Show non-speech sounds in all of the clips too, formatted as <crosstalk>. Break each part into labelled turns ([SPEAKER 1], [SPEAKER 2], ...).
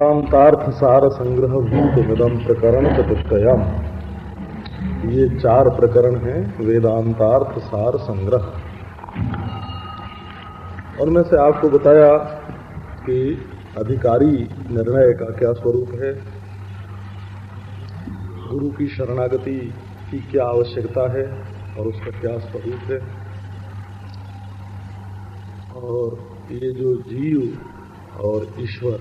[SPEAKER 1] वेदांतार्थ सार संग्रह भूत विदम प्रकरण चतुष्टयम ये चार प्रकरण हैं वेदांतार्थ सार संग्रह और में से आपको बताया कि अधिकारी निर्णय का क्या स्वरूप है, गुरु की शरणागति की क्या आवश्यकता है और उसका क्या स्वरूप है। और ये जो जीव और ईश्वर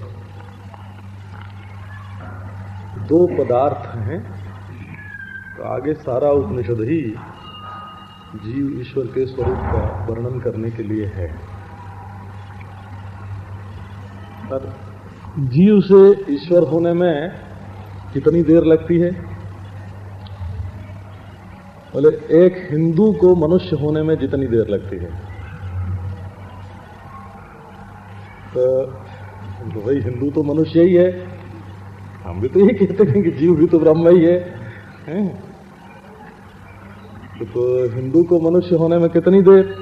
[SPEAKER 1] दो पदार्थ हैं तो आगे सारा उपनिषद ही जीव ईश्वर के स्वरूप का वर्णन करने के लिए है। पर जीव से ईश्वर होने में कितनी देर लगती है? बोले, एक हिंदू को मनुष्य होने में जितनी देर लगती है। तो भाई, हिंदू तो मनुष्य ही है। हम भी तो यही कहते हैं कि जीव भी तो ब्रह्म ही है, है? तो, तो हिंदू को मनुष्य होने में कितनी देर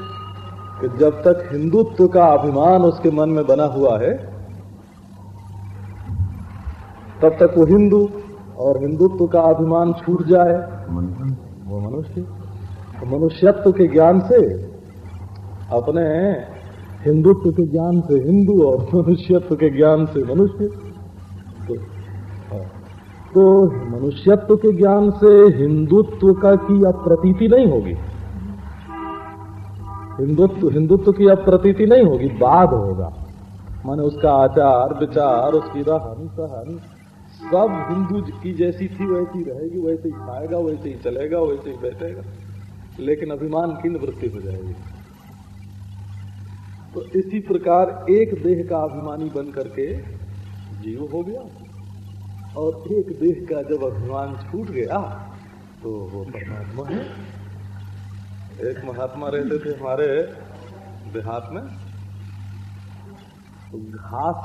[SPEAKER 1] कि जब तक हिंदुत्व का अभिमान उसके मन में बना हुआ है तब तक वो हिंदू और हिंदुत्व का अभिमान छूट जाए। वो मनुष्य। तो मनुष्यत्व के ज्ञान से अपने हिंदुत्व के ज्ञान से हिंदू और मनुष्यत्व के ज्ञान से मनुष्य। तो तो मनुष्यत्व के ज्ञान से हिंदुत्व का की अप्रतीति नहीं होगी। हिंदुत्व हिंदुत्व की अप्रतीति नहीं होगी, बाद होगा। माने उसका आचार, विचार, उसकी रहन सहन, सब हिंदू की जैसी थी, वैसी रहेगी, वैसे ही खाएगा, वैसे ही चलेगा, वैसे ही बैठेगा। लेकिन अभिमान की निवृत्ति हो जाएगी। तो इसी प्रकार एक देह का अभिमानी बन करके जीव हो गया। और एक देह का जब अभिमान छूट गया तो वो परमात्मा है। एक महात्मा रहते थे हमारे देहात में तो घास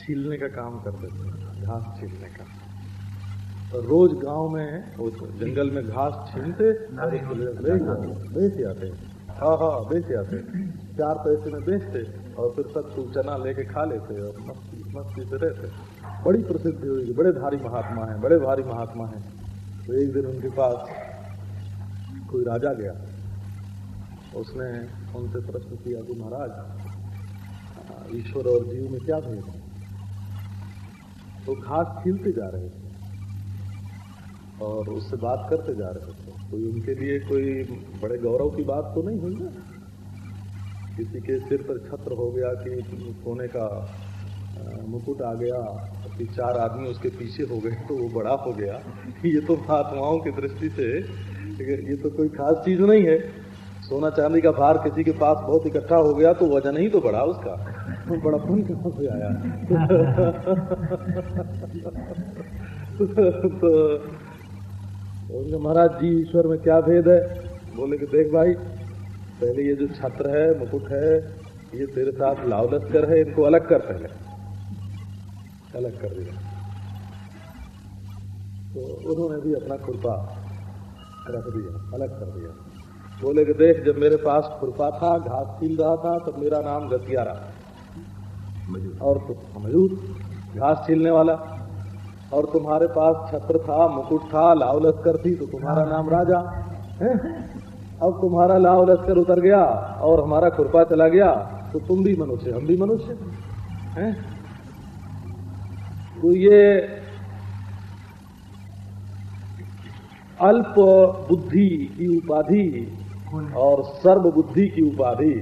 [SPEAKER 1] छीलने का काम करते थे घास छीलने का। तो रोज गाँव में वो जंगल में घास छीलते बेच आते। हाँ हाँ बेच आते। चार पैसे में बेचते और फिर सब चना लेके खा लेते और मस्ती मस्ती से रहते। बड़ी प्रसिद्धि हुई, बड़े भारी महात्मा हैं, बड़े भारी महात्मा हैं। तो एक दिन उनके पास कोई राजा गया। उसने उनसे प्रश्न किया कि महाराज, ईश्वर और जीव में क्या भेद है? तो घास खिलते जा रहे थे और उससे बात करते जा रहे थे। कोई उनके लिए कोई बड़े गौरव की बात तो नहीं हुई ना? किसी के सिर पर छत्र हो गया कि सोने का मुकुट आ गया कि चार आदमी उसके पीछे हो गए तो वो बड़ा हो गया। ये तो महात्माओं की दृष्टि से ये तो कोई खास चीज़ नहीं है। सोना चांदी का भार किसी के पास बहुत इकट्ठा हो गया तो वज़न ही तो बढ़ा उसका। तो बड़ापन कहाँ से आया? तो महाराज जी, ईश्वर में क्या भेद है? बोले कि देख भाई, पहले ये जो छत्र है, मुकुट है, ये तेरे साथ लावलस्कर है, इनको अलग कर पहले। अलग कर दिया। तो उन्होंने भी अपना खुरपा रख दिया अलग कर दिया। बोले कि देख जब मेरे पास खुरपा था घास छील रहा था तब मेरा नाम गतियारा। और तो मजूद घास छीलने वाला। और तुम्हारे पास छत्र था मुकुट था लाव लश्कर थी तो तुम्हारा नाम राजा। है अब तुम्हारा लाव लश्कर उतर गया और हमारा खुरपा चला गया तो तुम भी मनुष्य हम भी मनुष्य। हैं तो ये अल्प बुद्धि की उपाधि और सर्व बुद्धि की उपाधि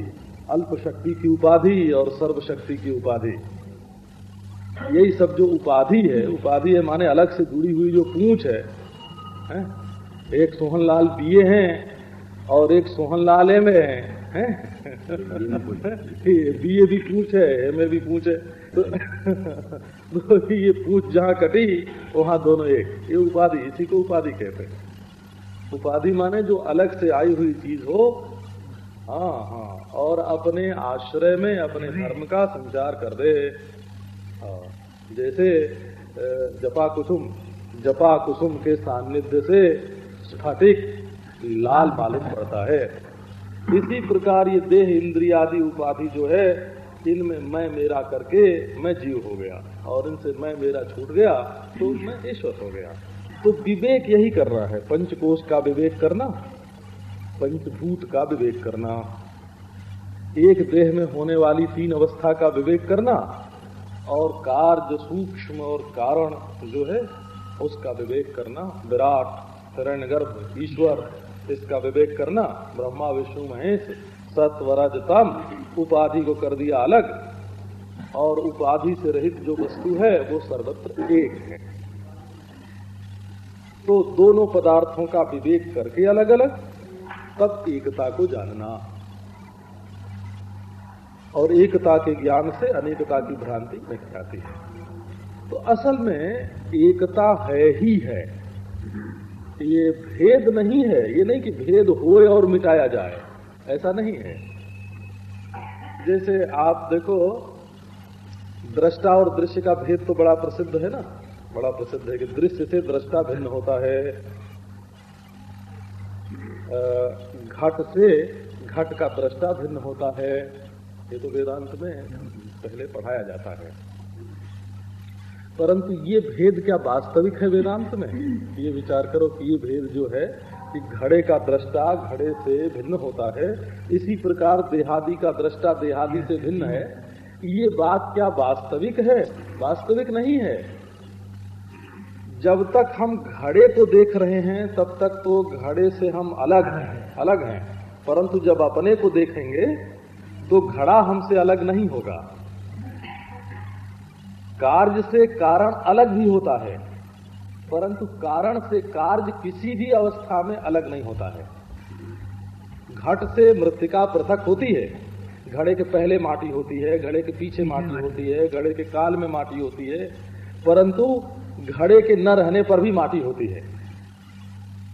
[SPEAKER 1] अल्प शक्ति की उपाधि और सर्व शक्ति की उपाधि। यही सब जो उपाधि है उपाधि है माने अलग से जुड़ी हुई जो पूछ है, है? एक सोहनलाल बीए हैं और एक सोहनलाल एम ए है बीए भी <laughs> पूछ है एम ए भी पूछ है। तो, ये पूछ जहाँ कटी वहाँ दोनों एक। ये उपाधि इसी को उपाधि कहते हैं। उपाधि माने जो अलग से आई हुई चीज़ हो। हाँ हाँ। और अपने आश्रय में अपने धर्म का संचार कर दे। हाँ, जैसे जपा कुसुम जपा कुसुम के सान्निध्य से स्फटिक लाल मालूम पड़ता है। इसी प्रकार ये देह इंद्रियादि उपाधि जो है इनमें मैं मेरा करके मैं जीव हो गया और इनसे मैं मेरा छूट गया तो मैं ईश्वर हो गया। तो विवेक यही कर रहा है, पंचकोश का विवेक करना, पंचभूत का विवेक करना। एक देह में होने वाली तीन अवस्था का विवेक करना और कार्य सूक्ष्म और कारण जो है, उसका विवेक करना। विराट गर्भ ईश्वर, इसका विवेक करना। ब्रह्मा, विष्णु, महेश सत्वरजतम, उपाधि को कर दिया अलग। और उपाधि से रहित जो वस्तु है, वो सर्वत्र एक है। तो दोनों पदार्थों का विवेक करके अलग अलग तब एकता को जानना। और एकता के ज्ञान से अनेकता की भ्रांति मिट जाती है। तो असल में एकता है ही है। ये भेद नहीं है। ये नहीं कि भेद होए और मिटाया जाए। ऐसा नहीं है। जैसे आप देखो, दृष्टा और दृश्य का भेद तो बड़ा प्रसिद्ध है ना? बड़ा प्रसिद्ध है कि दृश्य से दृष्टा भिन्न होता है। घट से घट का दृष्टा भिन्न होता है। ये तो वेदांत में पहले पढ़ाया जाता है। परंतु ये भेद क्या वास्तविक है वेदांत में? ये विचार करो कि ये भेद जो है कि घड़े का दृष्टा घड़े से भिन्न होता है। इसी प्रकार देहादि का दृष्टा देहादि से भिन्न है। ये बात क्या वास्तविक है? वास्तविक नहीं है। जब तक हम घड़े को देख रहे हैं, तब तक तो घड़े से हम अलग हैं अलग हैं। परंतु जब अपने को देखेंगे तो घड़ा हमसे अलग नहीं होगा। कार्य से कारण अलग भी होता है। परंतु कारण से कार्य किसी भी अवस्था में अलग नहीं होता है। घट से मृतिका पृथक होती है। घड़े के पहले माटी होती है घड़े के पीछे माटी होती है घड़े के काल में माटी होती है परंतु घड़े के न रहने पर भी माटी होती है।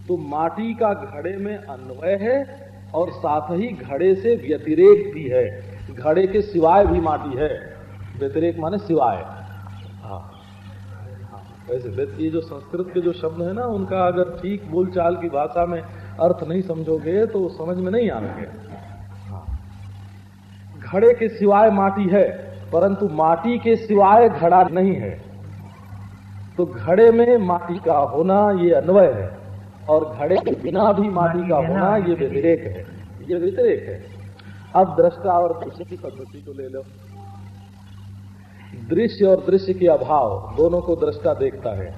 [SPEAKER 1] तो माटी का घड़े में अन्वय है और साथ ही घड़े से व्यतिरेक भी है। घड़े के सिवाय भी माटी है। व्यतिरेक माने सिवाय। हाँ। वैसे ये जो संस्कृत के जो शब्द है ना उनका अगर ठीक बोलचाल की भाषा में अर्थ नहीं समझोगे तो समझ में नहीं आएँगे। हाँ। घड़े के सिवाय माटी है परंतु माटी के सिवाय घड़ा नहीं है। तो घड़े में माटी का होना ये अन्वय है और घड़े के बिना भी माटी का होना ये व्यतिरेक है। ये व्यतिरेक है। अब दृष्टा और की पद्धति को ले लो। दृश्य और दृश्य के अभाव दोनों को दृष्टा देखता है।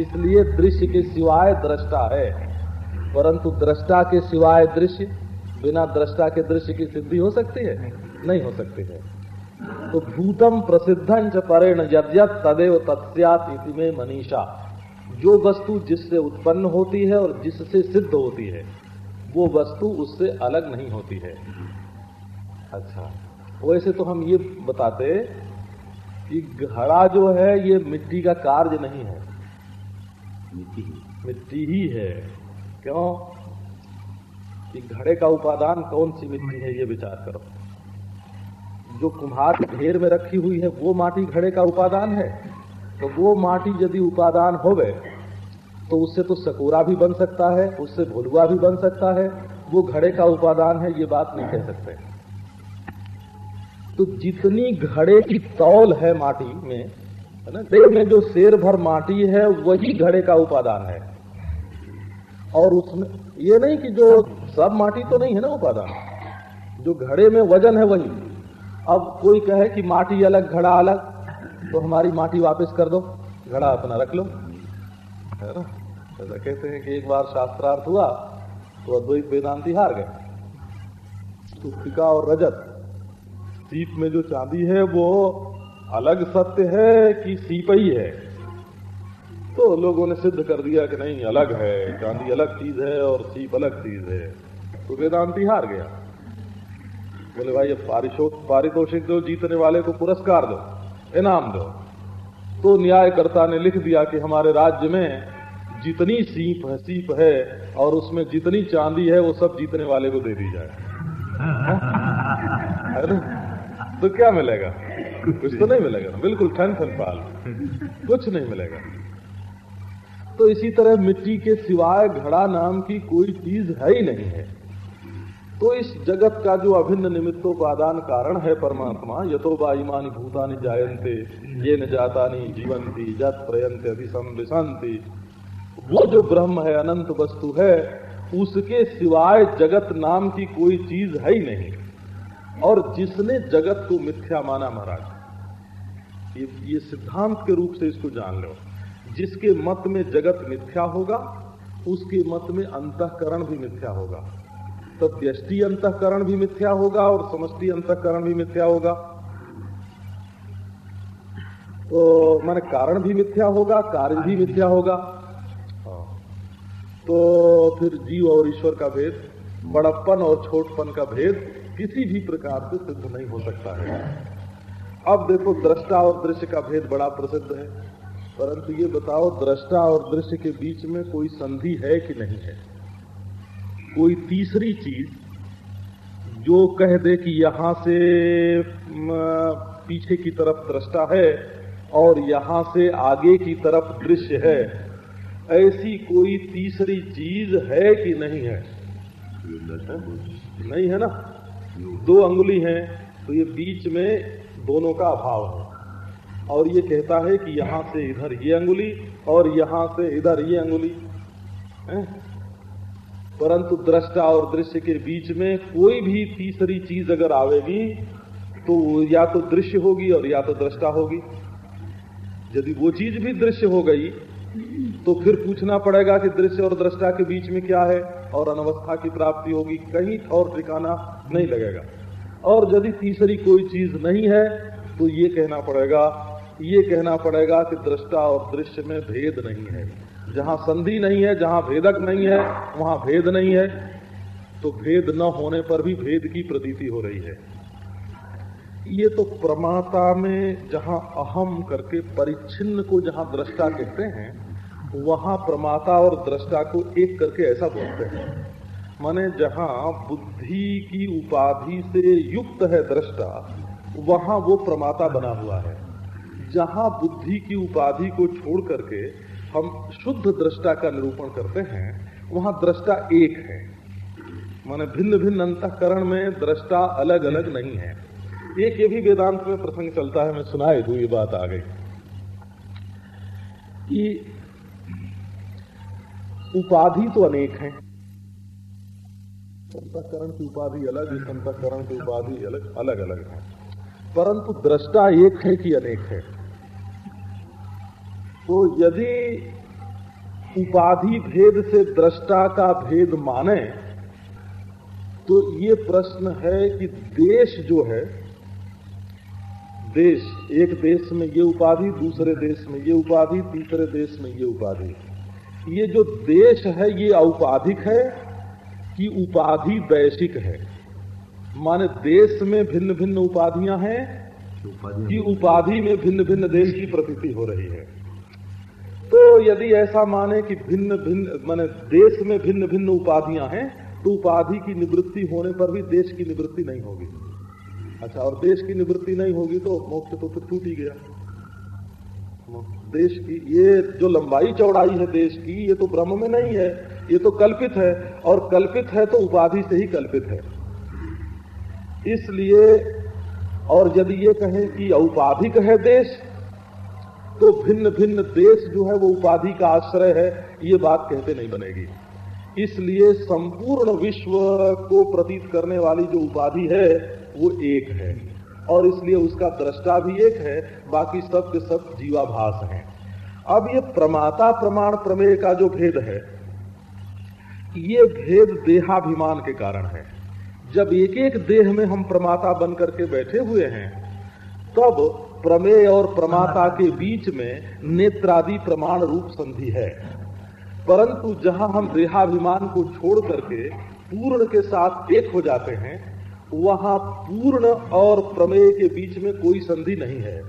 [SPEAKER 1] इसलिए दृश्य के सिवाय दृष्टा है। परंतु दृष्टा के सिवाय दृश्य बिना दृष्टा के दृश्य की सिद्धि हो सकती है? नहीं हो सकती है। तो भूतम प्रसिद्धं च परेण यद्यत तदेव तत्स्यात में मनीषा। जो वस्तु जिससे उत्पन्न होती है और जिससे सिद्ध होती है, वो वस्तु उससे अलग नहीं होती है। अच्छा वैसे तो हम ये बताते कि घड़ा जो है ये मिट्टी का कार्य नहीं है। मिट्टी ही। मिट्टी ही है। क्यों? कि घड़े का उपादान कौन सी मिट्टी है ये विचार करो। जो कुम्हार ढेर में रखी हुई है वो माटी घड़े का उपादान है। तो वो माटी यदि उपादान होवे तो उससे तो सकोरा भी बन सकता है उससे भुलुआ भी बन सकता है। वो घड़े का उपादान है ये बात नहीं कह सकते। तो जितनी घड़े की तौल है माटी में, है ना देख में जो शेर भर माटी है, वही घड़े का उपादान है। और उसमें, ये नहीं कि जो सब माटी तो नहीं है ना उपादान। जो घड़े में वज़न है वही। अब कोई कहे कि माटी अलग, घड़ा अलग तो हमारी माटी वापस कर दो। घड़ा अपना रख लो। है ना? ऐसा कहते हैं कि एक बार शास्त्रार्थ हुआ तो अद्वैत वेदांति हार गए। सुस्तिका और रजत सीप में जो चांदी है, वो अलग सत्य है कि सीप ही? है तो लोगों ने सिद्ध कर दिया कि नहीं, अलग है। चांदी अलग चीज़ है और सीप अलग चीज़ है। तो वेदांति हार गया। बोले, भाई, अब पारितोषिक दो, जीतने वाले को पुरस्कार दो, इनाम दो। तो न्यायकर्ता ने लिख दिया कि हमारे राज्य में जितनी सीप है सीप है, और उसमें जितनी चांदी है, वो सब जीतने वाले को दे दी जाए। है ना? तो क्या मिलेगा? कुछ तो नहीं मिलेगा। ना बिल्कुल ठन ठन पाल। कुछ नहीं मिलेगा। तो इसी तरह मिट्टी के सिवाय घड़ा नाम की कोई चीज़ है ही नहीं है। तो इस जगत का जो अभिन्न निमित्तोपादान कारण है परमात्मा यथो बाईमानी भूतानि जायन्ते, ये न जातानी जीवंती जत प्रयंत अभिसंविशंति वो जो ब्रह्म है, अनंत वस्तु है, उसके सिवाय जगत नाम की कोई चीज़ है ही नहीं। और जिसने जगत को मिथ्या माना महाराज, ये ये सिद्धांत के रूप से इसको जान लो। जिसके मत में जगत मिथ्या होगा, उसके मत में अंतकरण भी मिथ्या होगा। तो व्यष्टि अंतकरण भी मिथ्या होगा और समष्टि अंतकरण भी मिथ्या होगा। तो माने कारण भी मिथ्या होगा, कार्य भी मिथ्या होगा। हाँ। तो फिर जीव और ईश्वर का भेद, बड़प्पन और छोटपन का भेद किसी भी प्रकार से सिद्ध नहीं हो सकता है। अब देखो, दृष्टा और दृश्य का भेद बड़ा प्रसिद्ध है। परंतु ये बताओ, दृष्टा और दृश्य के बीच में कोई संधि है कि नहीं है? कोई तीसरी चीज़ जो कह दे कि यहाँ से पीछे की तरफ़ दृष्टा है और यहाँ से आगे की तरफ़ दृश्य है। ऐसी कोई तीसरी चीज़ है कि नहीं है? नहीं है ना? दो अंगुली हैं तो ये बीच में दोनों का अभाव है और ये कहता है कि यहाँ से इधर ये अंगुली और यहाँ से इधर ये अंगुली? परंतु दृष्टा और दृश्य के बीच में कोई भी तीसरी चीज़ अगर आवेगी तो या तो दृश्य होगी और या तो दृष्टा होगी यदि वो चीज़ भी दृश्य हो गई तो फिर पूछना पड़ेगा कि दृश्य और दृष्टा के बीच में क्या है और अनवस्था की प्राप्ति होगी, कहीं और ठिकाना नहीं लगेगा। और यदि तीसरी कोई चीज़ नहीं है तो ये कहना पड़ेगा, ये कहना पड़ेगा कि दृष्टा और दृश्य में भेद नहीं है। जहाँ संधि नहीं है, जहाँ भेदक नहीं है, वहाँ भेद नहीं है। तो भेद न होने पर भी भेद की प्रतीति हो रही है। ये तो प्रमाता में जहाँ अहम करके, परिच्छिन्न को जहाँ दृष्टा कहते हैं, वहाँ प्रमाता और दृष्टा को एक करके ऐसा बोलते हैं। माने जहाँ बुद्धि की उपाधि से युक्त है दृष्टा, वहाँ वो प्रमाता बना हुआ है। जहाँ बुद्धि की उपाधि को छोड़ करके हम शुद्ध दृष्टा का निरूपण करते हैं, वहाँ दृष्टा एक है। माने भिन्न भिन्न अंतकरण में दृष्टा अलग अलग नहीं है। एक ये भी वेदांत में प्रसंग चलता है, मैं सुनाए दू ये बात आ गई कि उपाधि तो अनेक है। अंतकरण की उपाधि अलग इस अंतकरण की उपाधि अलग अलग अलग है। परंतु दृष्टा एक है कि अनेक है। तो यदि उपाधि भेद से दृष्टा का भेद माने तो ये प्रश्न है कि देश जो है देश, एक देश में ये उपाधि, दूसरे देश में ये उपाधि, तीसरे देश में ये उपाधि। ये जो देश है, ये औपाधिक है कि उपाधि वैश्विक है। माने देश में भिन्न भिन्न उपाधियाँ हैं कि उपाधि में भिन्न भिन्न देश की प्रतीति हो रही है। तो यदि ऐसा माने कि भिन्न भिन्न माने देश में भिन्न भिन्न उपाधियाँ हैं तो उपाधि की निवृत्ति होने पर भी देश की निवृत्ति नहीं होगी। अच्छा और देश की निवृत्ति नहीं होगी तो मोक्ष तो फिर टूट ही गया। देश की, ये जो लंबाई चौड़ाई है देश की, ये तो ब्रह्म में नहीं है, ये तो कल्पित है, और कल्पित है तो उपाधि से ही कल्पित है। इसलिए, और यदि ये कहें कि औपाधिक है देश तो भिन्न भिन्न देश जो है वो उपाधि का आश्रय है, ये बात कहते नहीं बनेगी। इसलिए संपूर्ण विश्व को प्रतीत करने वाली जो उपाधि है वो एक है। और इसलिए उसका दृष्टा भी एक है, बाकी सब के सब जीवाभास हैं। अब ये प्रमाता प्रमाण प्रमेय का जो भेद है, ये भेद देहाभिमान के कारण है। जब एक एक देह में हम प्रमाता बन करके बैठे हुए हैं, तब प्रमेय और प्रमाता के बीच में नेत्रादि प्रमाण रूप संधि है। परंतु जहाँ हम देहाभिमान को छोड़ करके पूर्ण के साथ एक हो जाते हैं वहाँ पूर्ण और प्रमेय के बीच में कोई संधि नहीं है।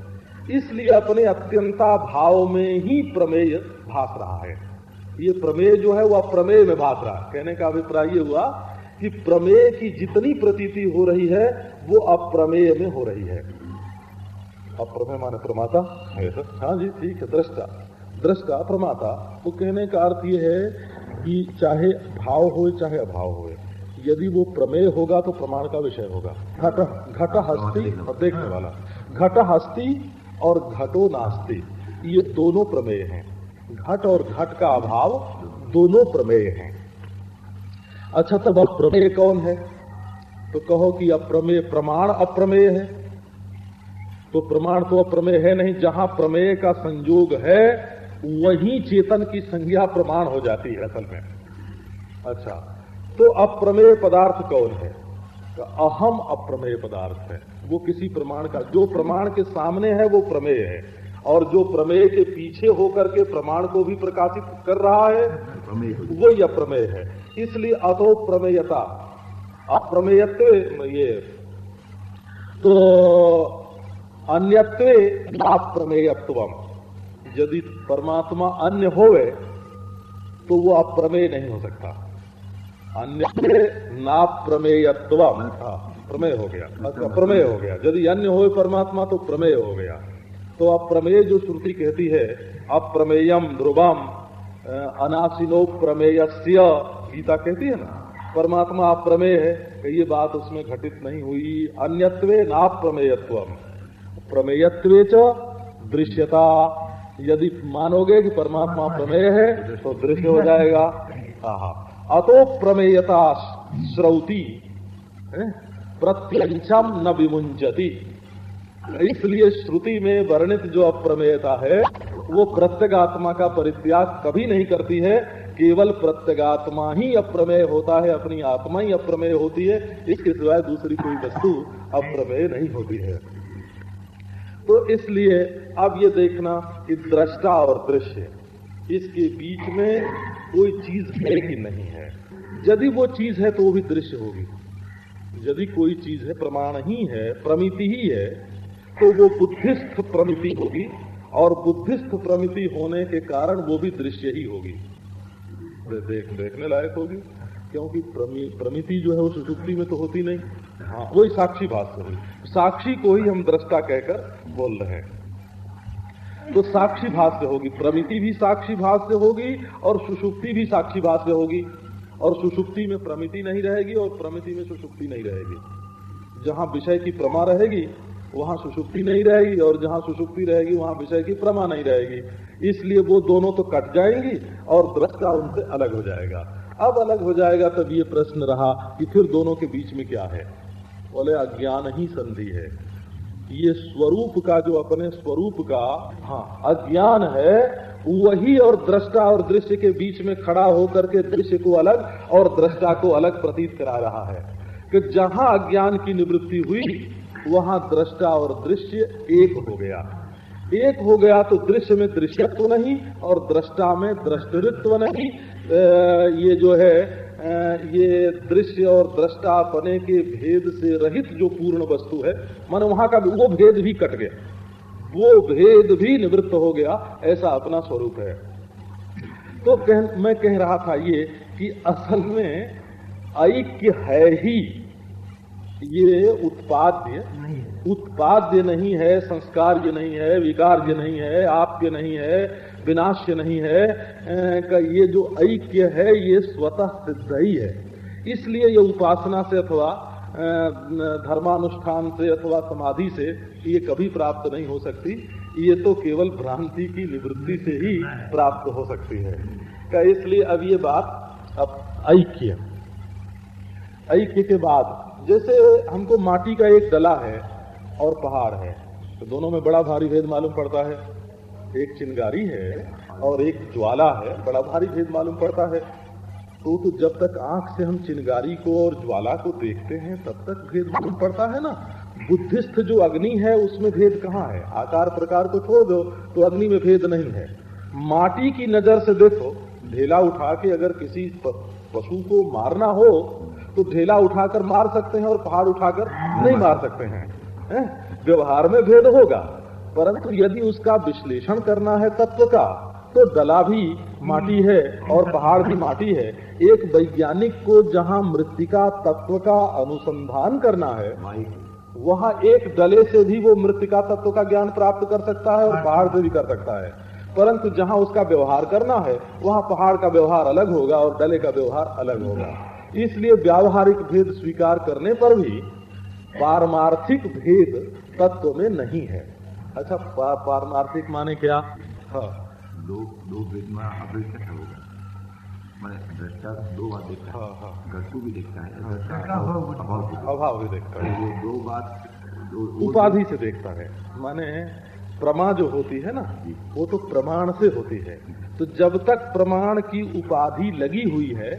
[SPEAKER 1] इसलिए अपने अत्यंता भाव में ही प्रमेय भाग रहा है। ये प्रमेय जो है, वह प्रमेय में भाग रहा है। कहने का अभिप्राय ये हुआ कि प्रमेय की जितनी प्रतीति हो रही है, वो अप्रमेय में हो रही है। अप्रमेय माने प्रमाता? है जी, ठीक है, दृष्टा। दृष्टा, प्रमाता। तो कहने का अर्थ ये है कि चाहे भाव हो चाहे अभाव हो यदि वो प्रमेय होगा तो प्रमाण का विषय होगा। घट घट हस्ती और देखने वाला। घट हस्ती और घटो नास्ती ये दोनों प्रमेय हैं। घट और घट का अभाव दोनों प्रमेय हैं। अच्छा तब अब प्रमेय कौन है? तो कहो कि अप्रमेय प्रमाण अप्रमेय है। तो प्रमाण तो अप्रमेय है नहीं जहाँ प्रमेय का संयोग है वही चेतन की संज्ञा प्रमाण हो जाती है असल में। अच्छा तो अप्रमेय पदार्थ कौन है? तो अहम अप्रमेय पदार्थ है। वो किसी प्रमाण का जो प्रमाण के सामने है वो प्रमेय है। और जो प्रमेय के पीछे होकर के प्रमाण को भी प्रकाशित कर रहा है वही अप्रमेय है। इसलिए अतो प्रमेयता अप्रमेयत्व ये। तो अन्यत्व अप्रमेयत्व यदि परमात्मा अन्य होवे तो वो अप्रमेय नहीं हो सकता। अन्य ना प्रमेयत्व हाँ, प्रमेय हो गया। अच्छा प्रमेय हो गया। यदि अन्य हो परमात्मा तो प्रमेय हो गया। तो अप्रमेय जो श्रुति कहती है अप्रमेयम ध्रुवम अनासिनो प्रमेय गीता कहती है ना? परमात्मा अप्रमेय है ये बात उसमें घटित नहीं हुई। अन्यत्वे ना प्रमेयत्व प्रमेयत्व दृश्यता। यदि मानोगे कि परमात्मा प्रमेय है तो दृश्य हो जाएगा। अतो प्रमेयता श्रौती प्रत्यक्षम न विमुंजती इसलिए श्रुति में वर्णित जो अप्रमेयता है, वो प्रत्यगात्मा का परित्याग कभी नहीं करती है, केवल प्रत्यगात्मा ही अप्रमेय होता है, अपनी आत्मा ही अप्रमेय होती है, इसके सिवाय दूसरी कोई वस्तु अप्रमेय नहीं होती है। तो इसलिए अब ये देखना कि दृष्टा और दृश्य। इसके बीच में कोई चीज़ है कि नहीं है। यदि वो चीज़ है तो वो भी दृश्य होगी। यदि कोई चीज़ है, प्रमाण ही है, प्रमिति ही है तो वो बुद्धिस्थ प्रमिति होगी और बुद्धिस्थ प्रमिति होने के कारण वो भी दृश्य ही होगी। देख, देखने लायक होगी, क्योंकि प्रमिति जो है वो सुषुप्ति में तो होती नहीं। हाँ वही साक्षी भाष्य हुई साक्षी को ही हम दृष्टा कहकर बोल रहे हैं। तो साक्षी भाष्य होगी, प्रमिति भी साक्षी भाष्य होगी और सुषुप्ति भी साक्षी भाष्य होगी। और सुषुप्ति में प्रमिति नहीं रहेगी और प्रमिति में सुषुप्ति नहीं रहेगी। जहाँ विषय की प्रमा रहेगी, वहाँ सुषुप्ति नहीं रहेगी और जहाँ सुषुप्ति रहेगी, वहाँ विषय की प्रमा नहीं रहेगी। इसलिए वो दोनों तो कट जाएँगी और दृष्टा उनसे अलग हो जाएगा। अब अलग हो जाएगा तब ये प्रश्न रहा कि फिर दोनों के बीच में क्या है? बोले, अज्ञान ही संधि है। ये स्वरूप का, जो अपने स्वरूप का हाँ अज्ञान है, वही और दृष्टा और दृश्य के बीच में खड़ा होकर के दृश्य को अलग और दृष्टा को अलग प्रतीत करा रहा है। कि जहाँ अज्ञान की निवृत्ति हुई, वहाँ दृष्टा और दृश्य एक हो गया। एक हो गया तो दृश्य में दृश्यत्व नहीं और दृष्टा में दृष्टित्व नहीं। ये जो है ये दृश्य और दृष्टा पने के भेद से रहित जो पूर्ण वस्तु है मान वहाँ का वो भेद भी कट गया। वो भेद भी निवृत्त हो गया ऐसा अपना स्वरूप है। तो कह, मैं कह रहा था ये कि असल में ऐक्य है ही। ये उत्पाद्य उत्पाद्य नहीं है संस्कार्य नहीं है विकार्य नहीं है आप्य नहीं है विनाश्य नहीं है का ये जो ऐक्य है, ये स्वतः सिद्ध ही है। इसलिए ये उपासना से अथवा धर्मानुष्ठान से अथवा समाधि से ये कभी प्राप्त नहीं हो सकती। ये तो केवल भ्रांति की निवृत्ति से ही प्राप्त हो सकती है। का इसलिए अब ये बात, अब ऐक्य। ऐक्य के बाद, जैसे हमको माटी का एक डला है और पहाड़ है तो दोनों में बड़ा भारी भेद मालूम पड़ता है। एक चिंगारी है और एक ज्वाला है, बड़ा भारी भेद मालूम पड़ता है। तो तो जब तक आँख से हम चिंगारी को और ज्वाला को देखते हैं, तब तक भेद मालूम पड़ता है ना? बुद्धिस्थ जो अग्नि है, उसमें भेद कहाँ है? आकार प्रकार को छोड़ दो तो अग्नि में भेद नहीं है। माटी की नज़र से देखो, ढेला उठा के अगर किसी पशु को मारना हो तो ढेला उठाकर मार सकते हैं और पहाड़ उठाकर नहीं मार सकते हैं? व्यवहार में भेद होगा। परंतु यदि उसका विश्लेषण करना है तत्व का तो दला भी माटी है और पहाड़ भी माटी है। एक वैज्ञानिक को जहाँ मृतिका तत्व का अनुसंधान करना है, वहाँ एक डले से भी वो मृतिका तत्व का ज्ञान प्राप्त कर सकता है और पहाड़ से भी कर सकता है। परंतु जहाँ उसका व्यवहार करना है, वहाँ पहाड़ का व्यवहार अलग होगा और डले का व्यवहार अलग होगा। इसलिए व्यावहारिक भेद स्वीकार करने पर भी पारमार्थिक भेद तत्व में नहीं है। अच्छा पा, पारमार्थिक माने क्या? हाँ
[SPEAKER 2] दो दो भेद में होगा। दृष्टा दो बात देखता है।
[SPEAKER 1] हाँ हाँ।
[SPEAKER 2] भी देखता है।
[SPEAKER 3] अभाव भी
[SPEAKER 2] देखता
[SPEAKER 1] अभाव भी देखता
[SPEAKER 2] है।
[SPEAKER 1] है
[SPEAKER 2] वो दो बात
[SPEAKER 1] उपाधि से देखता है। माने प्रमा जो होती है ना वो तो प्रमाण से होती है। तो जब तक प्रमाण की उपाधि लगी हुई है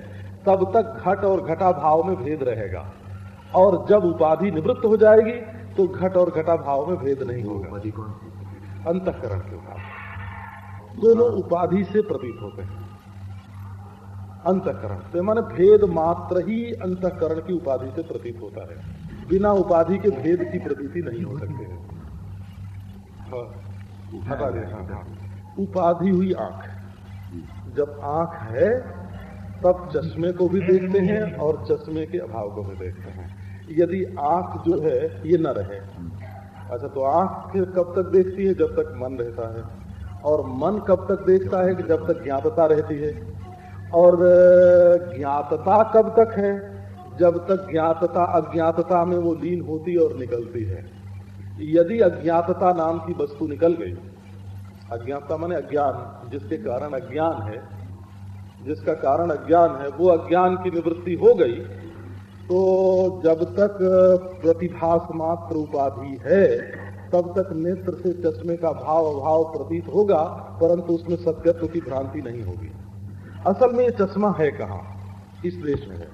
[SPEAKER 1] तब तक घट और घटा भाव में भेद रहेगा। और जब उपाधि निवृत्त हो जाएगी तो घट और घटा भाव में भेद नहीं होगा।
[SPEAKER 2] सी?
[SPEAKER 1] अंतकरण के भाव दोनों उपाधि से प्रतीत होते हैं। अंतकरण। तो माने भेद मात्र ही अंतकरण की उपाधि से प्रतीत होता है। बिना उपाधि के भेद की प्रतीति नहीं हो सकते है। हाँ, हाँ, हाँ। उपाधि हुई आँख। जब आँख है तब चश्मे को भी देखते हैं और चश्मे के अभाव को भी देखते हैं। यदि आँख जो है, ये न रहे। अच्छा तो आँख फिर कब तक देखती है? जब तक मन रहता है। और मन कब तक देखता है? कि जब तक ज्ञातता रहती है। और ज्ञातता कब तक है? जब तक ज्ञातता अज्ञातता में वो लीन होती और निकलती है। यदि अज्ञातता नाम की वस्तु निकल गई, अज्ञातता माने अज्ञान, जिसके कारण अज्ञान है, जिसका कारण अज्ञान है, वो अज्ञान की निवृत्ति हो गई तो जब तक प्रतिभास मात्र उपाधि है तब तक नेत्र से चश्मे का भाव अभाव प्रतीत होगा परंतु उसमें सत्यत्व की भ्रांति नहीं होगी। असल में ये चश्मा है कहाँ? इस देश में है।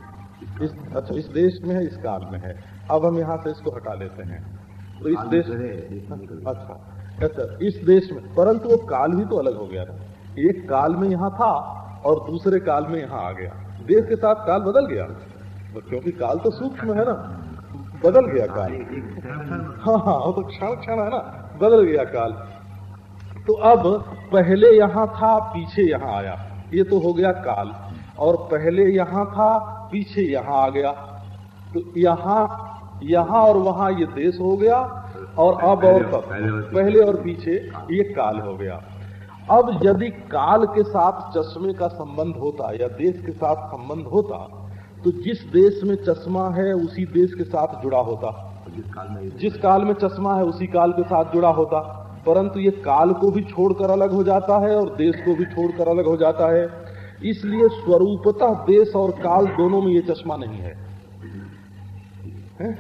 [SPEAKER 1] इस अच्छा इस देश में है इस काल में है। अब हम यहाँ से इसको हटा लेते हैं। तो इस देश
[SPEAKER 2] में
[SPEAKER 1] अच्छा अच्छा इस देश में परंतु वो काल भी तो अलग हो गया ना एक काल में यहाँ था और दूसरे काल में यहाँ आ गया। देश के साथ काल बदल गया। क्योंकि काल तो सूक्ष्म है ना, बदल गया काल। हाँ हाँ वो तो क्षण क्षण है ना, बदल गया काल। तो अब पहले यहाँ था, पीछे यहाँ आया। ये तो हो गया काल। और पहले यहाँ था, पीछे यहाँ आ गया। तो यहाँ यहाँ और वहाँ ये देश हो गया, और अब और तब
[SPEAKER 2] पहले और पीछे,
[SPEAKER 1] ये काल हो गया। अब यदि काल के साथ चश्मे का संबंध होता या देश के साथ संबंध होता तो जिस देश में चश्मा है उसी देश के साथ जुड़ा होता।
[SPEAKER 2] जिस काल में
[SPEAKER 1] जिस काल में चश्मा है उसी काल के साथ जुड़ा होता। परंतु ये काल को भी छोड़कर अलग हो जाता है और देश को भी छोड़कर अलग हो जाता है। इसलिए स्वरूपतः देश और काल दोनों में ये चश्मा नहीं है। हैं?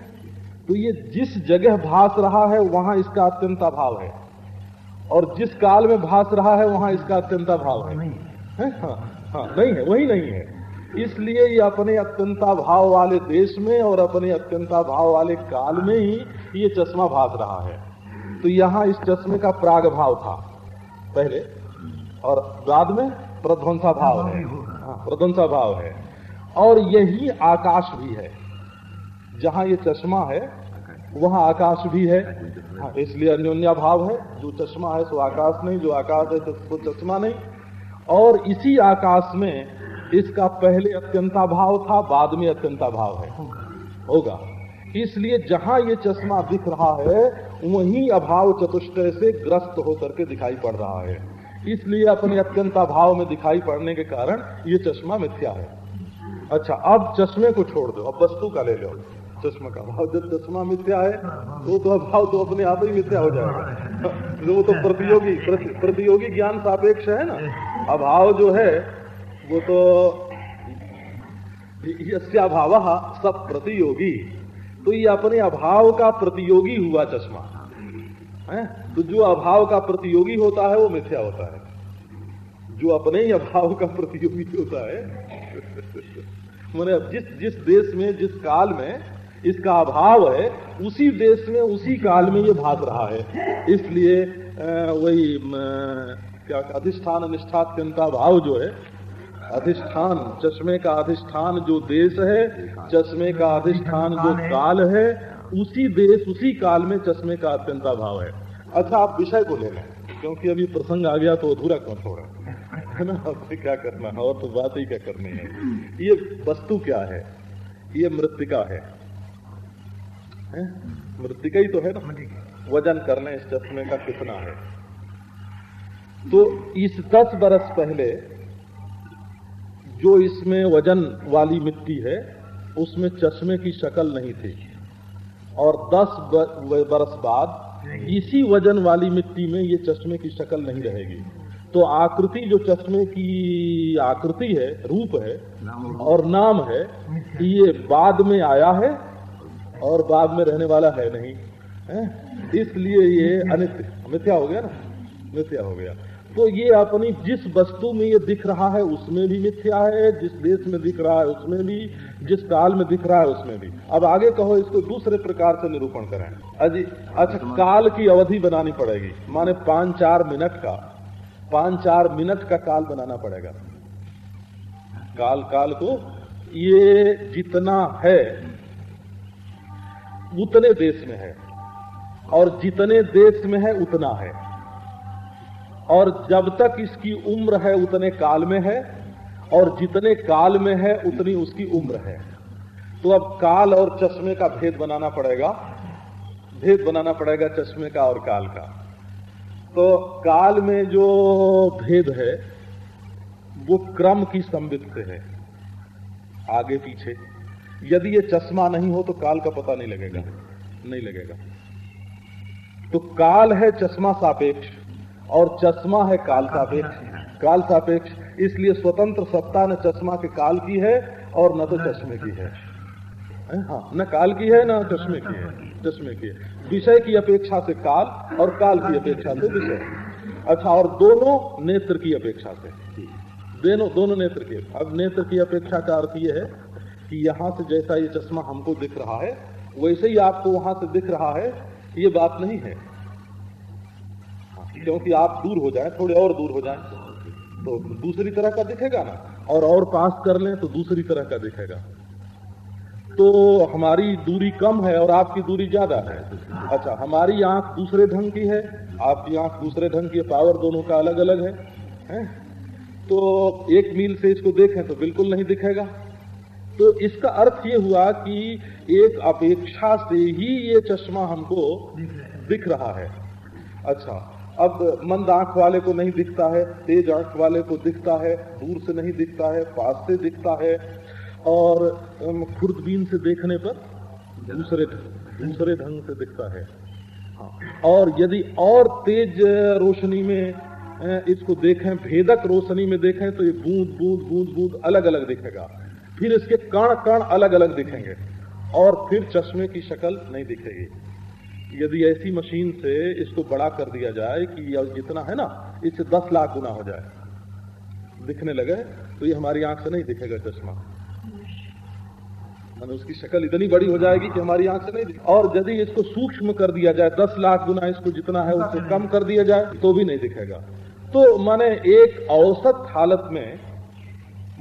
[SPEAKER 1] तो ये जिस जगह भास रहा है वहाँ इसका अत्यंत अभाव है। और जिस काल में भास रहा है वहाँ इसका अत्यंत अभाव है। है? हाँ, हाँ, नहीं है वही नहीं है। इसलिए ये अपने अत्यंता भाव वाले देश में और अपने अत्यंता भाव वाले काल में ही ये चश्मा भाग रहा है। तो यहाँ इस चश्मे का प्राग भाव था पहले। और बाद में प्रध्वंसा भाव है हाँ, प्रध्वंसा भाव है। और यही आकाश भी है। जहाँ ये चश्मा है वहाँ आकाश भी है। हाँ, इसलिए अन्योन्या भाव है। जो चश्मा है सो आकाश नहीं जो आकाश है तो चश्मा नहीं। और इसी आकाश में इसका पहले अत्यंता भाव था बाद में अत्यंता भाव है। होगा। इसलिए जहाँ ये चश्मा दिख रहा है वहीं अभाव चतुष्टय से ग्रस्त होकर के दिखाई पड़ रहा है। इसलिए अपने अत्यंता भाव में दिखाई पड़ने के कारण ये चश्मा मिथ्या है। अच्छा अब चश्मे को छोड़ दो। अब वस्तु का ले लो। चश्मा का भाव जब चश्मा मिथ्या है वो तो अभाव तो अपने आप ही मिथ्या हो जाएगा। <laughs> वो तो प्रतियोगी प्रतियोगी ज्ञान सापेक्ष है ना। अभाव जो है वो तो यस्याभाव सब प्रतियोगी। तो ये अपने अभाव का प्रतियोगी हुआ चश्मा। है? तो जो अभाव का प्रतियोगी होता है, वो मिथ्या होता है। जो अपने ही अभाव का प्रतियोगी होता है, <laughs> मैंने जिस जिस देश में, जिस काल में इसका अभाव है, उसी देश में, उसी काल में ये भाग रहा है। इसलिए वही क्या, अधिष्ठान, निष्ठात्यंता भाव जो है अधिष्ठान चश्मे का अधिष्ठान जो देश है चश्मे का अधिष्ठान जो काल है उसी देश उसी काल में चश्मे का अत्यंता भाव है। अच्छा आप विषय को ले लें क्योंकि अभी प्रसंग आ गया तो अधूरा क्यों छोड़ा? है ना? आपसे क्या करना है? और तो बात ही क्या करनी है? ये वस्तु क्या है? ये मृतिका है, है? मृतिका ही तो है ना? वज़न करने इस चश्मे का कितना है? तो इस दस बरस पहले जो इसमें वज़न वाली मिट्टी है उसमें चश्मे की शक्ल नहीं थी। और 10 ब- बरस बाद इसी वज़न वाली मिट्टी में ये चश्मे की शक्ल नहीं रहेगी। तो आकृति जो चश्मे की आकृति है रूप है
[SPEAKER 2] और
[SPEAKER 1] और नाम है ये बाद में आया है और बाद में रहने वाला है नहीं। है? इसलिए ये अनित्य। मिथ्या हो गया ना? मिथ्या हो गया। तो ये अपनी जिस वस्तु में ये दिख रहा है, उसमें भी मिथ्या है, जिस देश में दिख रहा है, उसमें भी, जिस काल में दिख रहा है, उसमें भी। अब आगे कहो, इसको दूसरे प्रकार से निरूपण करें। अजी अच्छा काल की अवधि बनानी पड़ेगी। माने पाँच चार मिनट का, पाँच चार मिनट का काल बनाना पड़ेगा। काल काल को ये जितना है, उतने देश में है। और जितने देश में है, उतना है। और जब तक इसकी उम्र है उतने काल में है, और जितने काल में है उतनी उसकी उम्र है। तो अब काल और चश्मे का भेद बनाना पड़ेगा। भेद बनाना पड़ेगा चश्मे का और काल का। तो काल में जो भेद है, वो क्रम की संबित से है। आगे पीछे। यदि ये चश्मा नहीं हो तो काल का पता नहीं लगेगा। नहीं लगेगा। तो काल है चश्मा सापेक्ष। और चश्मा है काल सापेक्ष। काल सापेक्ष, इसलिए स्वतंत्र सत्ता न चश्मा के काल की है और न तो चश्मे की है। हाँ? न काल की है, न चश्मे की है। चश्मे की है। विषय की अपेक्षा से काल और काल की अपेक्षा से विषय। अच्छा और दोनों नेत्र की अपेक्षा से। दोनों दोनों नेत्र के। अब नेत्र की अपेक्षा का अर्थ ये है कि यहाँ से जैसा ये चश्मा हमको दिख रहा है, वैसे ही आपको वहाँ से दिख रहा है ये बात नहीं है। क्योंकि आप दूर हो जाए थोड़े और दूर हो जाए तो दूसरी तरह का दिखेगा ना? और और पास कर लें तो दूसरी तरह का दिखेगा। तो हमारी दूरी कम है और आपकी दूरी ज़्यादा है। अच्छा हमारी आँख दूसरे ढंग की है आपकी आँख दूसरे ढंग की पावर दोनों का अलग अलग है, है? तो एक मील से इसको देखें तो बिल्कुल नहीं दिखेगा। तो इसका अर्थ ये हुआ कि एक अपेक्षा से ही ये चश्मा हमको दिख रहा है। अच्छा अब मंद आँख वाले को नहीं दिखता है, तेज आँख वाले को दिखता है, दूर से नहीं दिखता है, पास से दिखता है, और खुर्दबीन से देखने पर दूसरे दूसरे ढंग से दिखता है। और यदि और तेज रोशनी में इसको देखें, भेदक रोशनी में देखें तो ये बूंद बूंद बूंद बूंद अलग अलग दिखेगा। फिर इसके कण कण अलग अलग दिखेंगे, और फिर चश्मे की शक्ल नहीं दिखेगी। यदि ऐसी मशीन से इसको बड़ा कर दिया जाए कि जितना है ना, इससे दस लाख गुना हो जाए। दिखने लगे तो ये हमारी आँख से नहीं दिखेगा चश्मा। माने उसकी शक्ल इतनी बड़ी हो जाएगी कि हमारी आँख से नहीं और यदि इसको सूक्ष्म कर दिया जाए, दस लाख गुना इसको जितना है, उससे कम कर दिया जाए तो भी नहीं दिखेगा। तो माने एक औसत हालत में,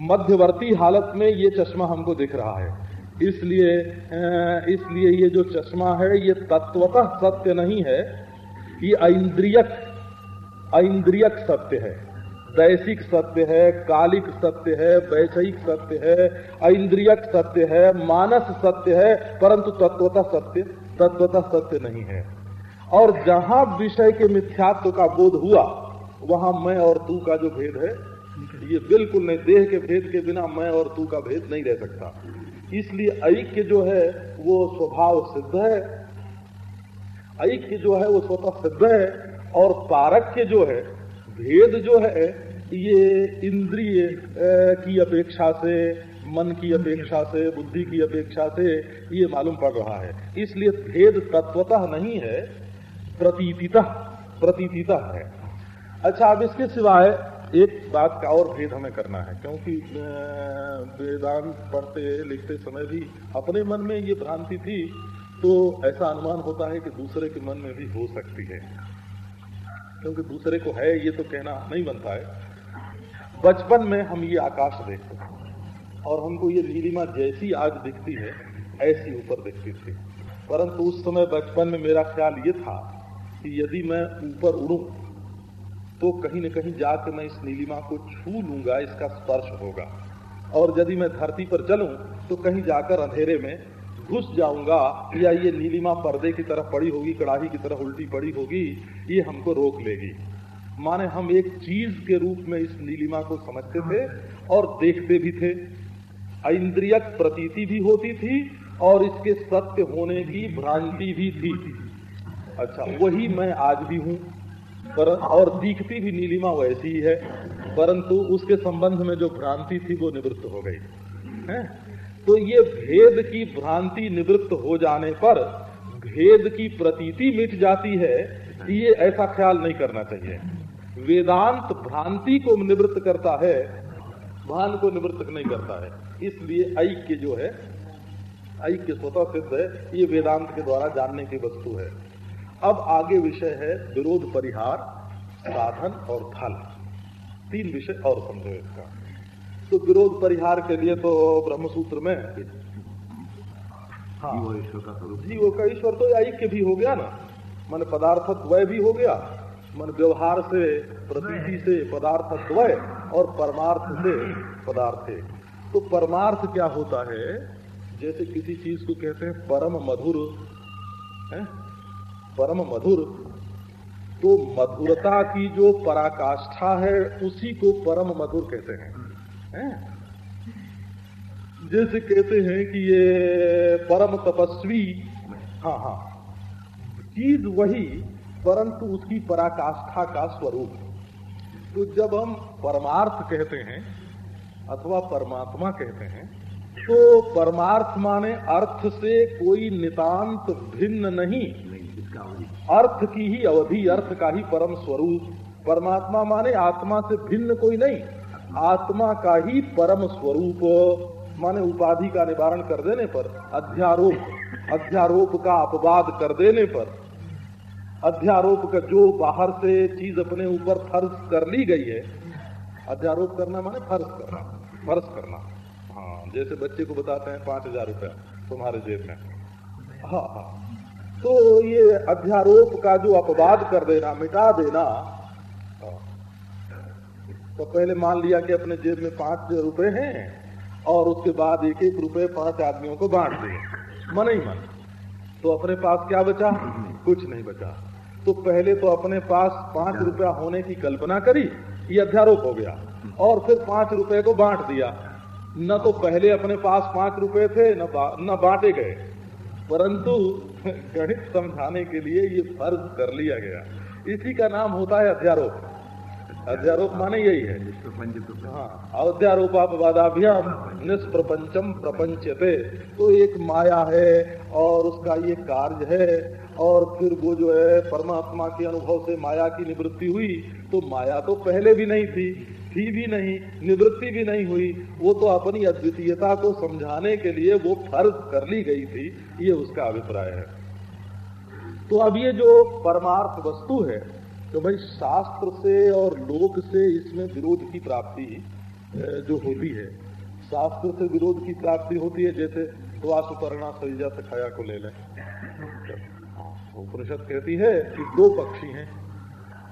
[SPEAKER 1] मध्यवर्ती हालत में ये चश्मा हमको दिख रहा है। इसलिए इसलिए ये जो चश्मा है, ये तत्वतः सत्य नहीं है। ये ऐन्द्रियक ऐन्द्रियक सत्य है। दैसिक सत्य है, कालिक सत्य है, वैषयिक सत्य है, ऐन्द्रियक सत्य है, मानस सत्य है, परंतु तत्वतः सत्य तत्वतः सत्य नहीं है। और जहाँ विषय के मिथ्यात्व का बोध हुआ, वहाँ मैं और तू का जो भेद है, ये बिल्कुल नहीं, देह के भेद के बिना मैं और तू का भेद नहीं रह सकता। इसलिए ऐक्य जो है, वो स्वभाव सिद्ध है। ऐक्य जो है, वो स्वतः सिद्ध है और पारक्य जो है, भेद जो है, ये इंद्रिय की अपेक्षा से, मन की अपेक्षा से, बुद्धि की अपेक्षा से ये मालूम पड़ रहा है। इसलिए भेद तत्वतः नहीं है, प्रतीतितः प्रतीतितः है। अच्छा अब इसके सिवाय एक बात का और भेद हमें करना है, क्योंकि वेदांत पढ़ते, लिखते समय भी अपने मन में ये भ्रांति थी तो ऐसा अनुमान होता है कि दूसरे के मन में भी हो सकती है। क्योंकि दूसरे को है, ये तो कहना नहीं बनता है। बचपन में हम ये आकाश देखते थे, और हमको ये नीलिमा जैसी आज दिखती है, ऐसी ऊपर दिखती थी। परंतु उस समय बचपन में मेरा ख्याल ये था कि यदि मैं ऊपर उड़ूं तो कहीं न कहीं जाकर मैं इस नीलिमा को छू लूँगा, इसका स्पर्श होगा। और यदि मैं धरती पर चलूँ तो कहीं जाकर अंधेरे में घुस जाऊँगा, या ये नीलिमा पर्दे की तरह पड़ी होगी, कड़ाही की तरह उल्टी पड़ी होगी, ये हमको रोक लेगी। माने हम एक चीज़ के रूप में इस नीलिमा को समझते थे और देखते भी थे। इंद्रियक प्रतीति भी होती थी और इसके सत्य होने की भ्रांति भी थी। अच्छा वही मैं आज भी हूँ। पर और दिखती भी नीलिमा वैसी ही है, परंतु उसके संबंध में जो भ्रांति थी, वो निवृत्त हो गई। है? तो ये भेद की भ्रांति निवृत्त हो जाने पर भेद की प्रतीति मिट जाती है ये ऐसा ख्याल नहीं करना चाहिए। वेदांत भ्रांति को निवृत्त करता है, भान को निवृत्त नहीं करता है। इसलिए ऐक्य जो है, ऐक्य स्वतः सिद्ध है, ये वेदांत के द्वारा जानने की वस्तु है। अब आगे विषय है विरोध परिहार साधन और फल। तीन विषय और समझो इसका तो विरोध परिहार के लिए तो ब्रह्मसूत्र में
[SPEAKER 2] हाँ।
[SPEAKER 1] जीव का ईश्वर तो ऐक्य भी हो गया ना। मन पदार्थ द्वय भी हो गया। मन व्यवहार से प्रतीति से पदार्थ द्वय और परमार्थ से पदार्थ। तो परमार्थ क्या होता है? जैसे किसी चीज़ को कहते हैं परम मधुर है? परम मधुर तो मधुरता की जो पराकाष्ठा है, उसी को परम मधुर कहते हैं। है? जैसे कहते हैं कि ये परम तपस्वी हाँ हाँ। चीज़ वही, परंतु उसकी पराकाष्ठा का स्वरूप। तो जब हम परमार्थ कहते हैं, अथवा परमात्मा कहते हैं तो परमार्थ माने अर्थ से कोई नितांत भिन्न नहीं अर्थ की ही अवधि, अर्थ का ही परम स्वरूप। परमात्मा माने आत्मा से भिन्न कोई नहीं। आत्मा का ही परम स्वरूप। माने उपाधि का निवारण कर देने पर, अध्यारोप अध्यारोप का अपवाद कर देने पर, अध्यारोप का जो बाहर से चीज़ अपने ऊपर फ़र्ज़ कर ली गई है, अध्यारोप करना माने फ़र्ज़ करना फ़र्ज़ करना। हाँ जैसे बच्चे को बताते हैं पाँच हज़ार रुपया तुम्हारे जेब में। हाँ हाँ। तो ये अध्यारोप का जो अपवाद कर देना मिटा देना हाँ। तो पहले मान लिया कि अपने जेब में पाँच रुपए हैं और उसके बाद एक एक रुपए पाँच आदमियों को बांट दिए मन ही मन। तो अपने पास क्या बचा? कुछ नहीं बचा। तो पहले तो अपने पास पाँच रुपया होने की कल्पना करी ये अध्यारोप हो गया। और फिर पाँच रुपए को बांट दिया। न तो पहले अपने पास पाँच रुपए थे न बा, न बांटे गए। परंतु गणित समझाने के लिए ये फ़र्ज़ कर लिया गया। इसी का नाम होता है अध्यारोप। अध्यारोप माने यही है। हाँ अध्यारोपापवादाभ्याम निष्प्रपंचम प्रपंचते तो एक माया है और उसका ये कार्य है और फिर वो जो है परमात्मा के अनुभव से माया की निवृत्ति हुई तो माया तो पहले भी नहीं थी। थी भी नहीं, निवृत्ति भी नहीं हुई। वो तो अपनी अद्वितीयता को समझाने के लिए वो फ़र्ज़ कर ली गई थी। ये उसका अभिप्राय है। तो अब ये जो परमार्थ वस्तु है तो भाई शास्त्र से और लोक से इसमें विरोध की प्राप्ति जो होती है। शास्त्र से विरोध की प्राप्ति होती है, जैसे सुपर्णा सैजा सखाया को ले लें। उपनिषद कहती है कि दो पक्षी हैं।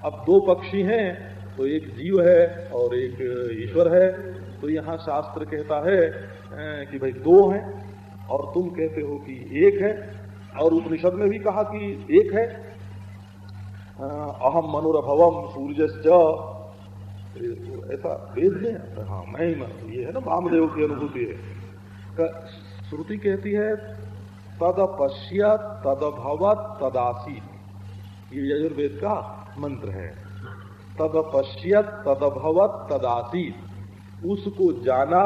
[SPEAKER 1] अब दो पक्षी हैं तो एक जीव है और एक ईश्वर है। तो यहाँ शास्त्र कहता है कि भाई दो हैं और तुम कहते हो कि एक है। और उपनिषद में भी कहा कि एक है। अहम मनुरभवम सूर्य ऐसा वेद में हाँ। मैं ही ये है ना, वामदेव की अनुभूति है। श्रुति कहती है, तद पश्य तदभवत तदासी ये यजुर्वेद का मंत्र है। तद पश्यत तदभवत तदासी उसको जाना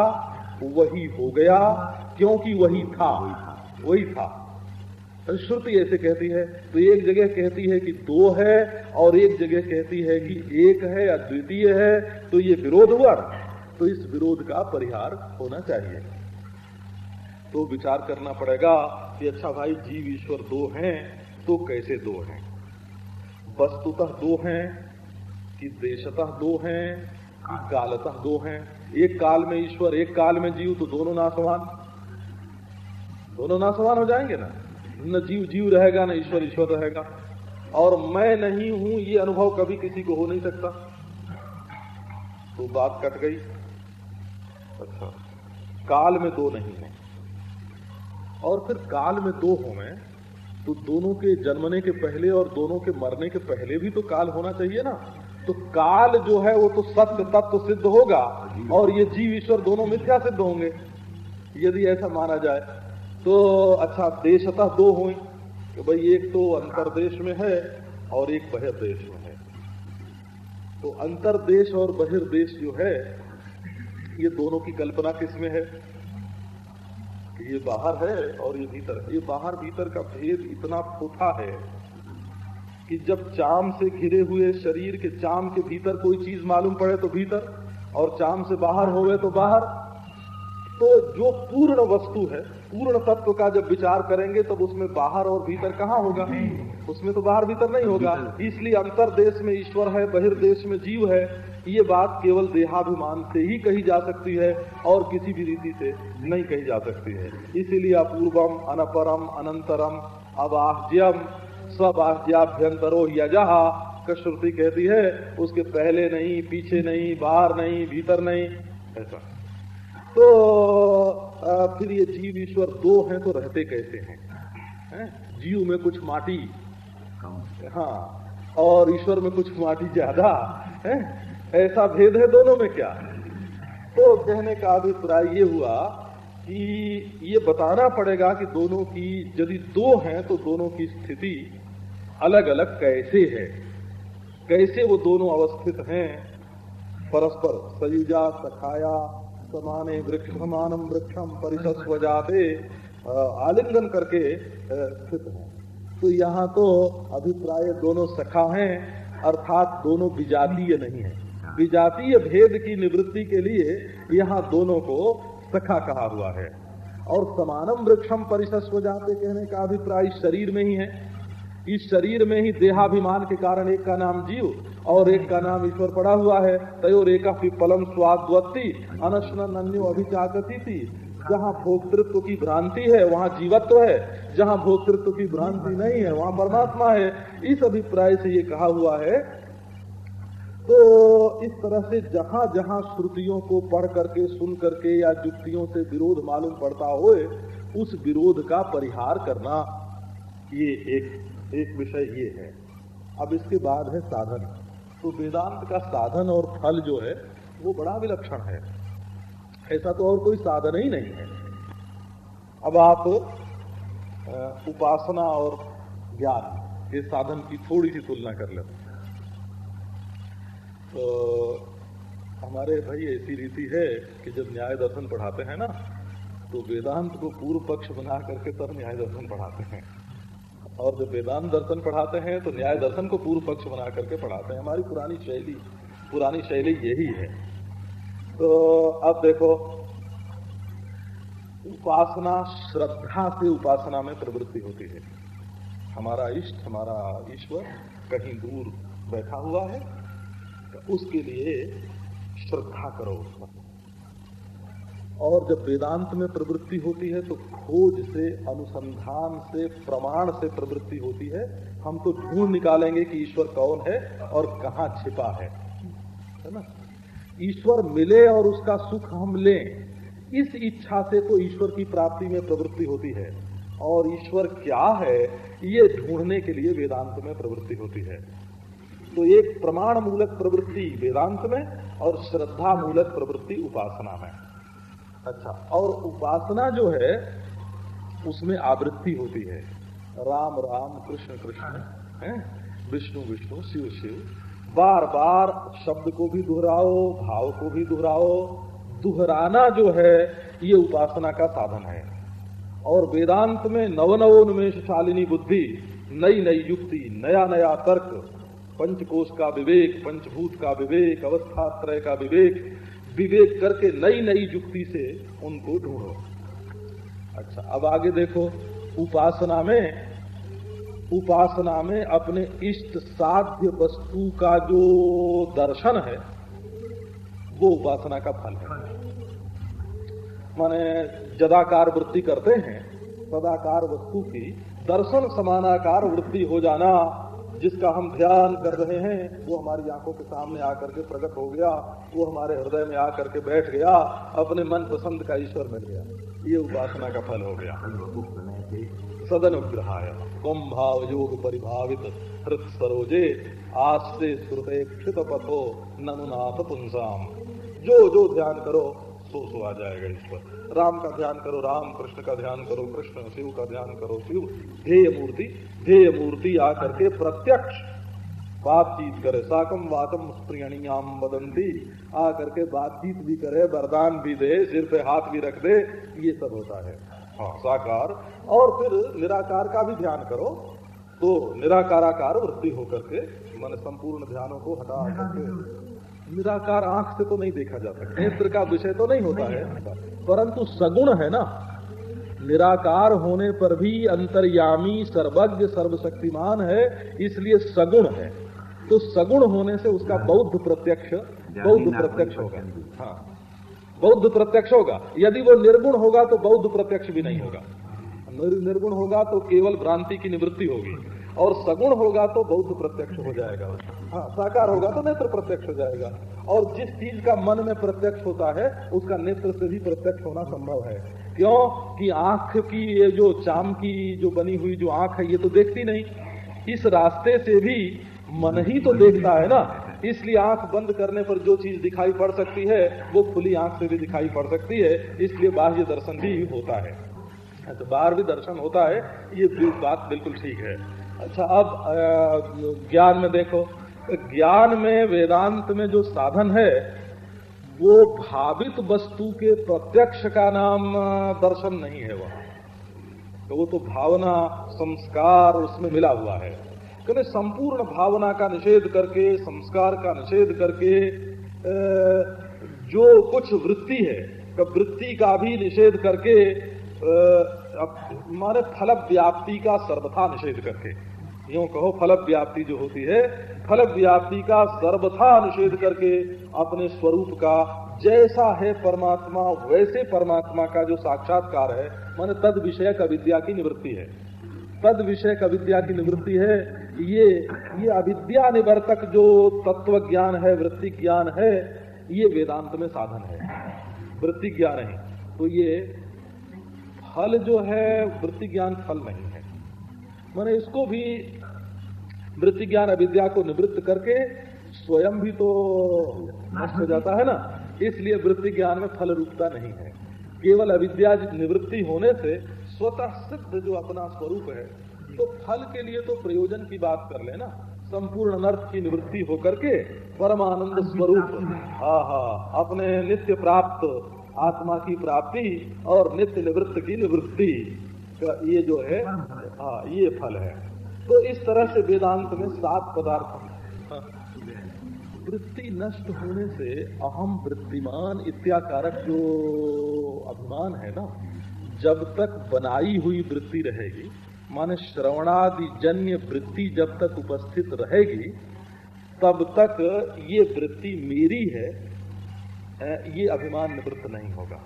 [SPEAKER 1] वही हो गया, क्योंकि वही था। वही था। श्रुति ऐसे कहती है तो एक जगह कहती है कि दो है, और एक जगह कहती है कि एक है, अद्वितीय है तो ये विरोध हुआ तो इस विरोध का परिहार होना चाहिए। तो विचार करना पड़ेगा कि अच्छा भाई, जीव ईश्वर दो हैं तो कैसे दो हैं? वस्तुतः दो हैं कि देशतः दो हैं, कि कालतः दो हैं। एक काल में ईश्वर, एक काल में जीव तो दोनों नासवान दोनों नासवान हो जाएँगे ना? न जीव जीव रहेगा, न ईश्वर ईश्वर रहेगा। और मैं नहीं हूँ, ये अनुभव कभी किसी को हो नहीं सकता। तो बात कट गई। अच्छा काल में दो नहीं है। और फिर काल में दो हो में तो दोनों के जन्मने के पहले और दोनों के मरने के पहले भी तो काल होना चाहिए ना? तो काल जो है वो तो सत्य, तत्व सिद्ध होगा और ये जीव ईश्वर दोनों मिथ्या सिद्ध होंगे। यदि ऐसा माना जाए तो अच्छा देशतः दो हुई कि भाई एक तो अंतरदेश में है और एक बहिर्देश में है। तो अंतरदेश और बहिर्देश जो है, ये दोनों की कल्पना किसमें है? कि ये बाहर है और ये भीतर है। ये बाहर भीतर का भेद इतना फूटा है कि जब चाम से घिरे हुए शरीर के चाम के भीतर कोई चीज़ मालूम पड़े तो भीतर और चाम से बाहर होवे तो बाहर तो जो पूर्ण वस्तु है पूर्ण तत्व का जब विचार करेंगे तब उसमें बाहर और भीतर कहाँ होगा? उसमें तो बाहर भीतर नहीं होगा। इसलिए अंतर देश में ईश्वर है बहिर्देश में जीव है ये बात केवल देहाभिमान से ही कही जा सकती है और किसी भी रीति से नहीं कही जा सकती है। इसीलिए अपूर्वम अनपरम अनंतरम अबाह्यम। स्वबाह्याभ्यंतरो यजहा श्रुति कहती है उसके पहले नहीं पीछे नहीं बाहर नहीं भीतर नहीं ऐसा। तो आ, फिर ये जीव ईश्वर दो हैं तो रहते कैसे हैं? है? जीव में कुछ माटी। हाँ और ईश्वर में कुछ माटी ज़्यादा। है? ऐसा भेद है दोनों में क्या? तो कहने का अभिप्राय ये हुआ कि ये बताना पड़ेगा कि दोनों की यदि दो हैं तो दोनों की स्थिति अलग अलग कैसे है? कैसे वो दोनों अवस्थित हैं? परस्पर सयुजा, सखाया, समाने वृक्ष समानम वृक्षम परिसस्व जाते आलिंगन करके स्थित हैं। तो यहाँ तो अभिप्राय दोनों सखा हैं, अर्थात दोनों विजातीय नहीं है। विजातीय भेद की निवृत्ति के लिए यहाँ दोनों को सखा कहा हुआ है। और समानम वृक्षम परिसस्व जाते कहने का अभिप्राय शरीर में ही है। इस शरीर में ही देहाभिमान के कारण एक का नाम जीव और एक का नाम ईश्वर पड़ा हुआ है। तयोर एक पिपलम स्वाद्वत्ती, अनशन अन्यो अभिचाकती थी। जहाँ भोक्तृत्व की भ्रांति है, वहाँ जीवत्व है। जहाँ भोक्तृत्व की भ्रांति नहीं है, वहाँ परमात्मा है। इस अभिप्राय से ये कहा हुआ है। तो इस तरह से जहाँ जहाँ श्रुतियों को पढ़ करके, सुन करके या युक्तियों से विरोध मालूम पड़ता हो उस विरोध का परिहार करना, ये एक एक विषय ये है। अब इसके बाद है साधन। तो वेदांत का साधन और फल जो है, वो बड़ा विलक्षण है। ऐसा तो और कोई साधन ही नहीं है। अब आप उपासना और ज्ञान के साधन की थोड़ी सी तुलना कर लेते तो हमारे भाई ऐसी रीति है कि जब न्याय दर्शन पढ़ाते हैं ना तो वेदांत को पूर्व पक्ष बना करके तब न्याय दर्शन पढ़ाते हैं। और जब वेदांत दर्शन पढ़ाते हैं तो न्याय दर्शन को पूर्व पक्ष बना करके पढ़ाते हैं। हमारी पुरानी शैली पुरानी शैली यही है। तो अब देखो, उपासना श्रद्धा से उपासना में प्रवृत्ति होती है। हमारा इष्ट, हमारा ईश्वर कहीं दूर बैठा हुआ है तो उसके लिए श्रद्धा करो उसमें और जब वेदांत में प्रवृत्ति होती है तो खोज से, अनुसंधान से, प्रमाण से प्रवृत्ति होती है। हम तो ढूंढ निकालेंगे कि ईश्वर कौन है और कहाँ छिपा है। है ना? ईश्वर मिले और उसका सुख हम लें। इस इच्छा से तो ईश्वर की प्राप्ति में प्रवृत्ति होती है। और ईश्वर क्या है, ये ढूँढने के लिए वेदांत में प्रवृत्ति होती है। तो एक प्रमाण मूलक प्रवृत्ति वेदांत में और श्रद्धा मूलक प्रवृत्ति उपासना में। अच्छा और उपासना जो है, उसमें आवृत्ति होती है। राम राम, कृष्ण कृष्ण विष्णु विष्णु, शिव शिव। बार बार शब्द को भी दोहराओ, भाव को भी दोहराओ। दोहराना जो है, ये उपासना का साधन है। और वेदांत में नवनवोन्मेष शालिनी बुद्धि नई नई युक्ति नया नया तर्क, पंचकोश का विवेक, पंचभूत का विवेक, अवस्थात्रय का विवेक विवेक करके नई नई युक्ति से उनको ढूंढो। अच्छा अब आगे देखो, उपासना में उपासना में अपने इष्ट साध्य वस्तु का जो दर्शन है, वो उपासना का फल है। माने, जदाकार वृत्ति करते हैं सदाकार वस्तु की दर्शन समानाकार वृत्ति हो जाना जिसका हम ध्यान कर रहे हैं, वो हमारी आँखों के सामने आकर के प्रकट हो गया, वो हमारे हृदय में आकर के बैठ गया, अपने मन पसंद का ईश्वर मिल गया। ये उपासना का फल हो गया। सदन ग्रहाय कुंभाव योग परिभावित, हृत सरोजे आस्ते श्रुते क्षित पथो ननुनाथ पुंसाम। जो जो ध्यान करो सो सो आ जाएगा इस पर। राम का ध्यान करो राम कृष्ण का ध्यान करो कृष्ण शिव का ध्यान करो शिव ध्येय मूर्ति ध्येय मूर्ति आकर के प्रत्यक्ष बातचीत करे। साकम वातम स्त्रियणियाम बदंती आ करके बातचीत भी करे वरदान भी दे सिर पे हाथ भी रख दे ये सब होता है। हाँ साकार। और फिर निराकार का भी ध्यान करो तो निराकाराकार वृत्ति होकर के मन संपूर्ण ध्यानों को हटा करके निराकार आँख से तो नहीं देखा जा सकता। नेत्र का विषय तो नहीं होता है परंतु सगुण है ना। निराकार होने पर भी अंतर्यामी सर्वज्ञ सर्वशक्तिमान है इसलिए सगुण है। तो सगुण होने से उसका बौद्ध प्रत्यक्ष बौद्ध प्रत्यक्ष होगा। हाँ। बौद्ध प्रत्यक्ष होगा। यदि वो निर्गुण होगा तो बौद्ध प्रत्यक्ष भी नहीं होगा। निर्गुण होगा तो केवल भ्रांति की निवृत्ति होगी। और सगुण होगा तो बौद्ध प्रत्यक्ष हो जाएगा। हाँ साकार होगा तो नेत्र प्रत्यक्ष हो जाएगा। और जिस चीज़ का मन में प्रत्यक्ष होता है, उसका नेत्र से भी प्रत्यक्ष होना संभव है। क्यों? कि आँख की ये जो चाम की जो बनी हुई जो आँख है, ये तो देखती नहीं। इस रास्ते से भी मन ही तो देखता है ना। इसलिए आँख बंद करने पर जो चीज़ दिखाई पड़ सकती है, वो खुली आँख से भी दिखाई पड़ सकती है। इसलिए बाह्य दर्शन भी होता है। तो बाहर भी दर्शन होता है, ये बात बिल्कुल ठीक है। अच्छा अब ज्ञान में देखो, ज्ञान में, वेदांत में जो साधन है, वो भावित वस्तु के प्रत्यक्ष का नाम दर्शन नहीं है वह। तो वो तो भावना, संस्कार उसमें मिला हुआ है। क्योंकि संपूर्ण भावना का निषेध करके, संस्कार का निषेध करके जो कुछ वृत्ति है वृत्ति का भी निषेध करके मारे फल व्याप्ति का सर्वथा निषेध करके। यूँ कहो फल व्याप्ति जो होती है फल व्याप्ति का सर्वथा निषेध करके अपने स्वरूप का जैसा है परमात्मा, वैसे परमात्मा का जो साक्षात्कार है, माने तद विषय का विद्या की निवृत्ति है। तद विषय का विद्या की निवृत्ति है, ये ये अविद्या निवर्तक जो तत्व ज्ञान है, वृत्ति ज्ञान है, ये वेदांत में साधन है। वृत्ति ज्ञान है। तो ये फल जो है, वृत्ति ज्ञान फल नहीं है। मैंने इसको भी वृत्ति ज्ञान अविद्या को निवृत्त करके स्वयं भी तो नष्ट हो जाता है ना? इसलिए वृत्ति ज्ञान में फल रूपता नहीं है। केवल अविद्या निवृत्ति होने से स्वतः सिद्ध जो अपना स्वरूप है तो फल के लिए तो प्रयोजन की बात कर लेना। संपूर्ण अनर्थ की निवृत्ति होकर के परमानंद स्वरूप। हा हा अपने नित्य प्राप्त आत्मा की प्राप्ति और नित्य निवृत्त की निवृत्ति। का ये जो है हाँ ये फल है। तो इस तरह से वेदांत में सात पदार्थ वृत्ति नष्ट होने से अहम वृत्तिमान इत्याकारक जो अभिमान है ना, जब तक बनाई हुई वृत्ति रहेगी, माने श्रवणादि जन्य वृत्ति जब तक उपस्थित रहेगी, तब तक ये वृत्ति मेरी है ये अभिमान निवृत्त नहीं होगा।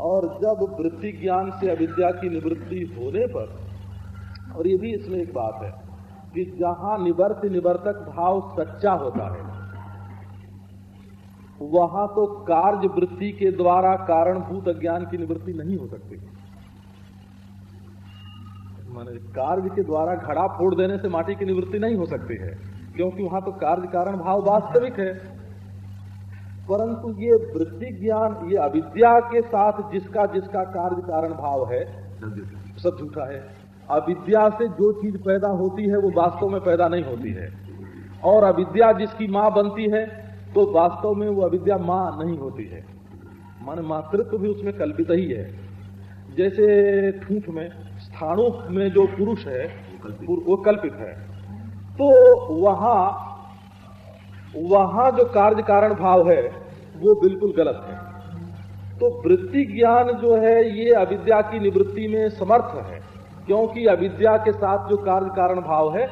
[SPEAKER 1] और जब वृत्ति ज्ञान से अविद्या की निवृत्ति होने पर और ये भी इसमें एक बात है कि जहाँ निवर्त निवर्तक भाव सच्चा होता है, वहाँ तो कार्य वृत्ति के द्वारा कारणभूत अज्ञान की निवृत्ति नहीं हो सकती। माने कार्य के द्वारा घड़ा फोड़ देने से माटी की निवृत्ति नहीं हो सकती है, क्योंकि वहाँ तो कार्य कारण भाव वास्तविक है। परंतु ये वृत्ति ज्ञान, ये अविद्या के साथ जिसका जिसका कार्य कारण भाव है, सब झूठा है। अविद्या से जो चीज़ पैदा होती है, वो वास्तव में पैदा नहीं होती है। और अविद्या जिसकी माँ बनती है तो वास्तव में वो अविद्या माँ नहीं होती है। मान मातृत्व भी उसमें कल्पित ही है। जैसे ठूठ में स्थानों में जो पुरुष है, वो कल्पित है। तो वहाँ वहाँ जो कार्य कारण भाव है, वो बिल्कुल गलत है। तो वृत्ति ज्ञान जो है, ये अविद्या की निवृत्ति में समर्थ है। क्योंकि अविद्या के साथ जो कार्य कारण भाव है